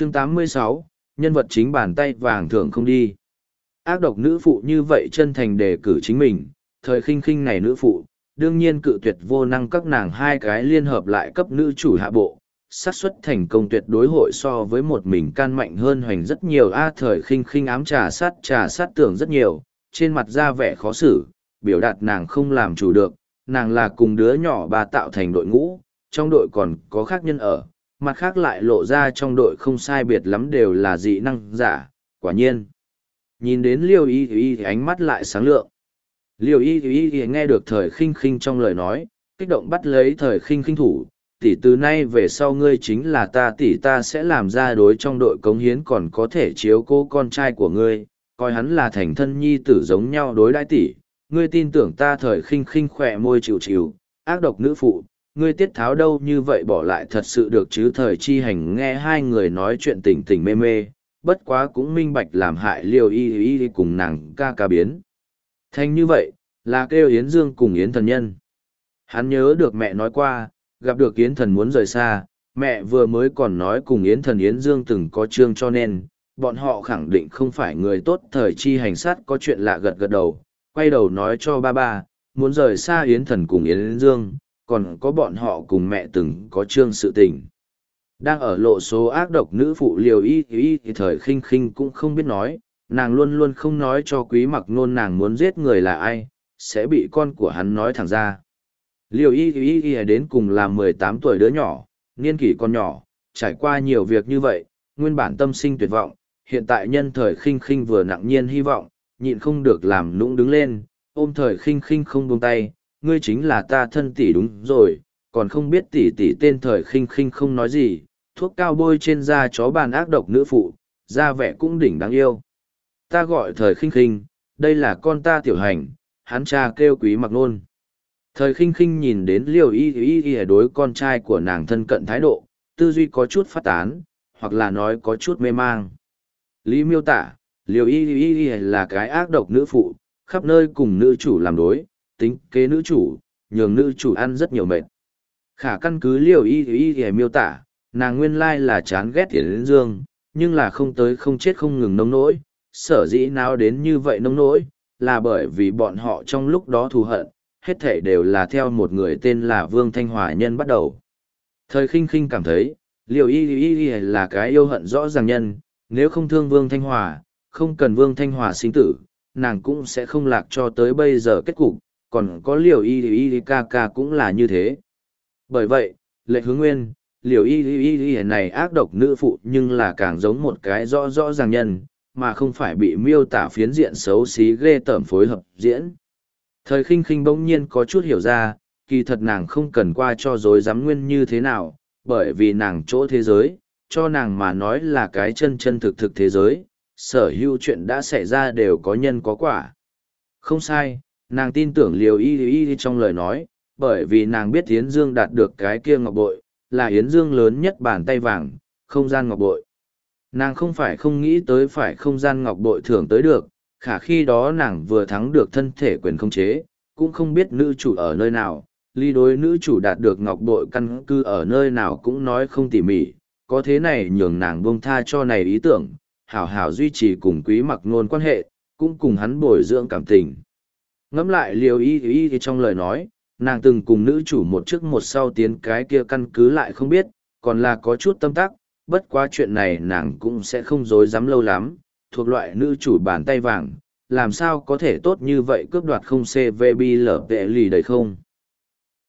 chương 86, nhân vật chính bàn tay vàng thường không đi. Ác độc nữ phụ như vậy chân thành đề cử chính mình, thời khinh khinh này nữ phụ, đương nhiên cự tuyệt vô năng các nàng hai cái liên hợp lại cấp nữ chủ hạ bộ, xác suất thành công tuyệt đối hội so với một mình can mạnh hơn hoành rất nhiều a thời khinh khinh ám trà sát trà sát tưởng rất nhiều, trên mặt ra vẻ khó xử, biểu đạt nàng không làm chủ được, nàng là cùng đứa nhỏ bà tạo thành đội ngũ, trong đội còn có khác nhân ở, mặt khác lại lộ ra trong đội không sai biệt lắm đều là dị năng giả, quả nhiên. Nhìn đến liêu y y ánh mắt lại sáng lượng. Liêu y y nghe được thời khinh khinh trong lời nói, kích động bắt lấy thời khinh khinh thủ, tỷ từ nay về sau ngươi chính là ta tỷ ta sẽ làm ra đối trong đội cống hiến còn có thể chiếu cố con trai của ngươi, coi hắn là thành thân nhi tử giống nhau đối đãi tỷ, ngươi tin tưởng ta thời khinh khinh khỏe môi chịu chịu, ác độc nữ phụ, ngươi tiết tháo đâu như vậy bỏ lại thật sự được chứ thời chi hành nghe hai người nói chuyện tỉnh tỉnh mê mê, bất quá cũng minh bạch làm hại liều y y cùng nàng ca ca biến. Thành như vậy, là kêu Yến Dương cùng Yến thần nhân. Hắn nhớ được mẹ nói qua, gặp được Yến thần muốn rời xa, mẹ vừa mới còn nói cùng Yến thần Yến Dương từng có chương cho nên, bọn họ khẳng định không phải người tốt thời chi hành sát có chuyện lạ gật gật đầu, quay đầu nói cho ba ba, muốn rời xa Yến thần cùng Yến Dương, còn có bọn họ cùng mẹ từng có chương sự tình. Đang ở lộ số ác độc nữ phụ liều y y thì thời khinh khinh cũng không biết nói, nàng luôn luôn không nói cho quý mặc nôn nàng muốn giết người là ai, sẽ bị con của hắn nói thẳng ra. Liều y y y đến cùng là mười tám tuổi đứa nhỏ, niên kỷ con nhỏ, trải qua nhiều việc như vậy, nguyên bản tâm sinh tuyệt vọng, hiện tại nhân thời khinh khinh vừa nặng nhiên hy vọng, nhịn không được làm nũng đứng lên, ôm thời khinh khinh không buông tay, ngươi chính là ta thân tỷ đúng rồi, còn không biết tỷ tỷ tên thời khinh khinh không nói gì, thuốc cao bôi trên da chó bàn ác độc nữ phụ, da vẻ cũng đỉnh đáng yêu. Ta gọi thời khinh khinh, đây là con ta tiểu hành, hắn cha kêu quý mặc nôn. Thời khinh khinh nhìn đến liều y y y đối con trai của nàng thân cận thái độ, tư duy có chút phát tán, hoặc là nói có chút mê mang. Lý miêu tả, liều y y y là cái ác độc nữ phụ, khắp nơi cùng nữ chủ làm đối, tính kế nữ chủ, nhường nữ chủ ăn rất nhiều mệt. Khả căn cứ liều y y y miêu tả, nàng nguyên lai là chán ghét tiền Yến dương, nhưng là không tới không chết không ngừng nông nỗi, sở dĩ nào đến như vậy nông nỗi, là bởi vì bọn họ trong lúc đó thù hận, hết thể đều là theo một người tên là Vương Thanh Hòa nhân bắt đầu. Thời khinh khinh cảm thấy, liều y y y là cái yêu hận rõ ràng nhân, nếu không thương Vương Thanh Hòa, không cần Vương Thanh Hòa sinh tử, nàng cũng sẽ không lạc cho tới bây giờ kết cục, còn có liều y y ca ca cũng là như thế. Bởi vậy, lệ hướng nguyên, liều y y y này ác độc nữ phụ nhưng là càng giống một cái rõ rõ ràng nhân, mà không phải bị miêu tả phiến diện xấu xí ghê tởm phối hợp diễn. Thời khinh khinh bỗng nhiên có chút hiểu ra, kỳ thật nàng không cần qua cho dối dám nguyên như thế nào, bởi vì nàng chỗ thế giới, cho nàng mà nói là cái chân chân thực thực thế giới, sở hữu chuyện đã xảy ra đều có nhân có quả. Không sai, nàng tin tưởng liều y y trong lời nói, bởi vì nàng biết Yến Dương đạt được cái kia ngọc bội, là Yến Dương lớn nhất bàn tay vàng, không gian ngọc bội. Nàng không phải không nghĩ tới phải không gian ngọc bội thưởng tới được, khả khi đó nàng vừa thắng được thân thể quyền không chế, cũng không biết nữ chủ ở nơi nào, ly đối nữ chủ đạt được ngọc bội căn cư ở nơi nào cũng nói không tỉ mỉ, có thế này nhường nàng buông tha cho này ý tưởng, hảo hảo duy trì cùng quý mặc nôn quan hệ, cũng cùng hắn bồi dưỡng cảm tình. Ngẫm lại liều y y thì trong lời nói, nàng từng cùng nữ chủ một trước một sau tiến cái kia căn cứ lại không biết, còn là có chút tâm tắc, bất quá chuyện này nàng cũng sẽ không dối dám lâu lắm, thuộc loại nữ chủ bàn tay vàng, làm sao có thể tốt như vậy cướp đoạt không CVB lở vệ lì đầy không.